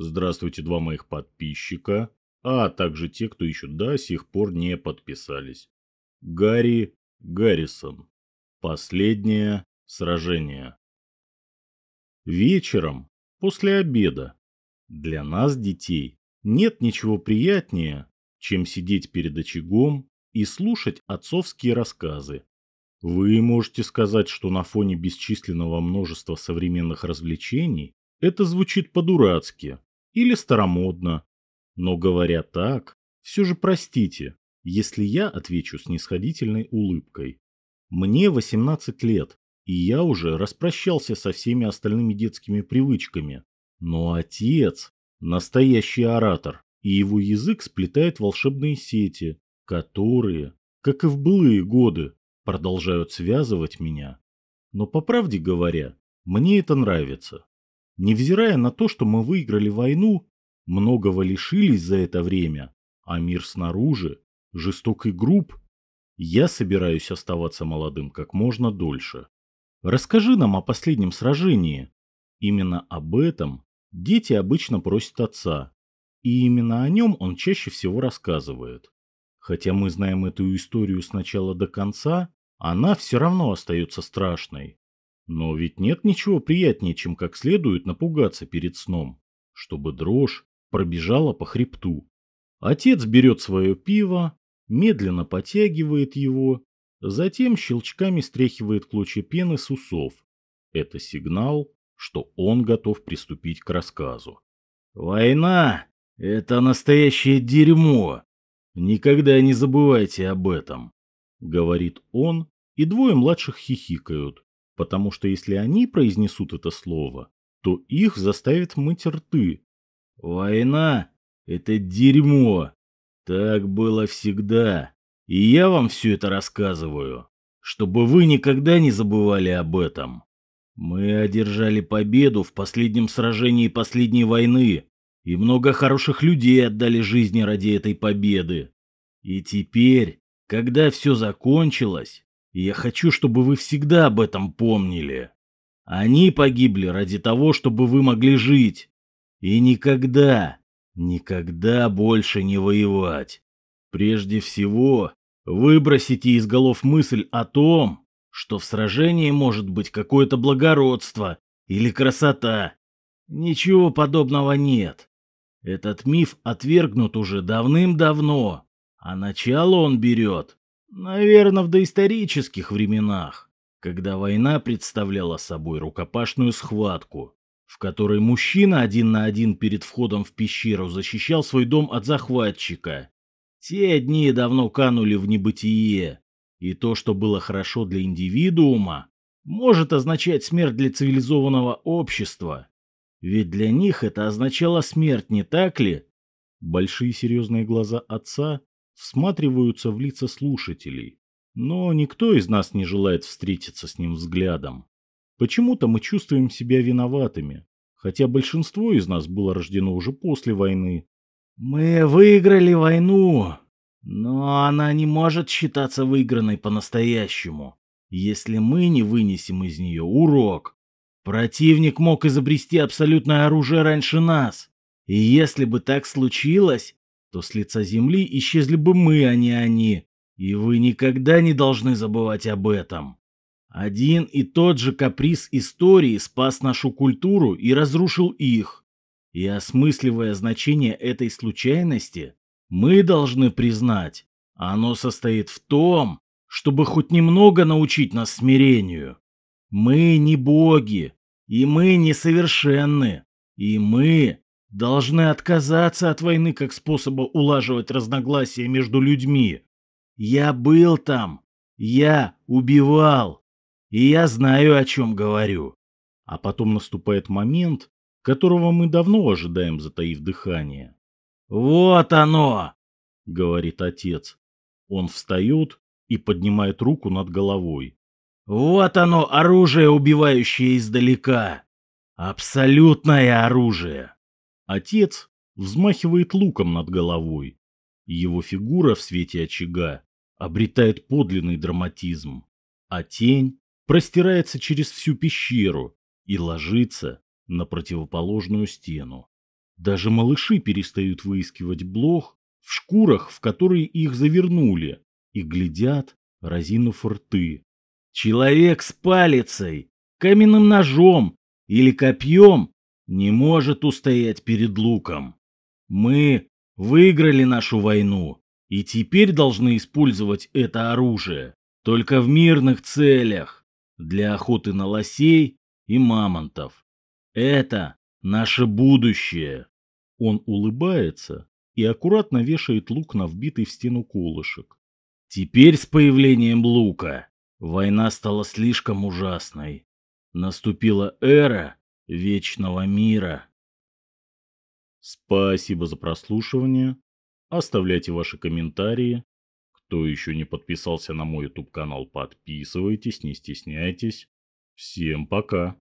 Здравствуйте, два моих подписчика, а также те, кто еще до сих пор не подписались. Гарри Гаррисон. Последнее сражение. Вечером, после обеда, для нас, детей, нет ничего приятнее, чем сидеть перед очагом и слушать отцовские рассказы. Вы можете сказать, что на фоне бесчисленного множества современных развлечений это звучит по-дурацки или старомодно. Но говоря так, все же простите, если я отвечу с нисходительной улыбкой. Мне 18 лет, и я уже распрощался со всеми остальными детскими привычками. Но отец – настоящий оратор, и его язык сплетает волшебные сети, которые, как и в былые годы, продолжают связывать меня. Но по правде говоря, мне это нравится. Невзирая на то, что мы выиграли войну, многого лишились за это время, а мир снаружи жесток и груб, я собираюсь оставаться молодым как можно дольше. Расскажи нам о последнем сражении. Именно об этом дети обычно просят отца, и именно о нем он чаще всего рассказывает. Хотя мы знаем эту историю с начала до конца, она все равно остается страшной. Но ведь нет ничего приятнее, чем как следует напугаться перед сном, чтобы дрожь пробежала по хребту. Отец берет свое пиво, медленно потягивает его, затем щелчками стряхивает клочья пены с усов. Это сигнал, что он готов приступить к рассказу. «Война — это настоящее дерьмо. Никогда не забывайте об этом», — говорит он, и двое младших хихикают, потому что если они произнесут это слово, то их заставят мыть рты. «Война — это дерьмо. Так было всегда. И я вам все это рассказываю, чтобы вы никогда не забывали об этом. Мы одержали победу в последнем сражении последней войны, и много хороших людей отдали жизни ради этой победы. И теперь, когда все закончилось, я хочу, чтобы вы всегда об этом помнили. Они погибли ради того, чтобы вы могли жить. И никогда, Никогда больше не воевать. Прежде всего, выбросите из голов мысль о том, что в сражении может быть какое-то благородство или красота. Ничего подобного нет. Этот миф отвергнут уже давным-давно, а начало он берет, наверное, в доисторических временах, когда война представляла собой рукопашную схватку в которой мужчина один на один перед входом в пещеру защищал свой дом от захватчика. Те дни давно канули в небытие, и то, что было хорошо для индивидуума, может означать смерть для цивилизованного общества. Ведь для них это означало смерть, не так ли? Большие серьезные глаза отца всматриваются в лица слушателей, но никто из нас не желает встретиться с ним взглядом. Почему-то мы чувствуем себя виноватыми, хотя большинство из нас было рождено уже после войны. Мы выиграли войну, но она не может считаться выигранной по-настоящему, если мы не вынесем из нее урок. Противник мог изобрести абсолютное оружие раньше нас, и если бы так случилось, то с лица земли исчезли бы мы, а не они, и вы никогда не должны забывать об этом. Один и тот же каприз истории спас нашу культуру и разрушил их. И осмысливая значение этой случайности, мы должны признать, оно состоит в том, чтобы хоть немного научить нас смирению. Мы не боги, и мы несовершенны, и мы должны отказаться от войны как способа улаживать разногласия между людьми. Я был там, я убивал, и я знаю, о чем говорю. А потом наступает момент, которого мы давно ожидаем, затаив дыхание. «Вот оно!» — говорит отец. Он встает и поднимает руку над головой. «Вот оно, оружие, убивающее издалека! Абсолютное оружие!» Отец взмахивает луком над головой. Его фигура в свете очага обретает подлинный драматизм, а тень простирается через всю пещеру и ложится на противоположную стену. Даже малыши перестают выискивать блох в шкурах, в которые их завернули, и глядят, разинув рты. Человек с палицей, каменным ножом или копьем не может устоять перед луком. Мы выиграли нашу войну и теперь должны использовать это оружие только в мирных целях, для охоты на лосей и мамонтов. Это наше будущее. Он улыбается и аккуратно вешает лук на вбитый в стену колышек. Теперь с появлением лука война стала слишком ужасной. Наступила эра вечного мира. Спасибо за прослушивание. Оставляйте ваши комментарии. Кто еще не подписался на мой YouTube канал, подписывайтесь, не стесняйтесь. Всем пока.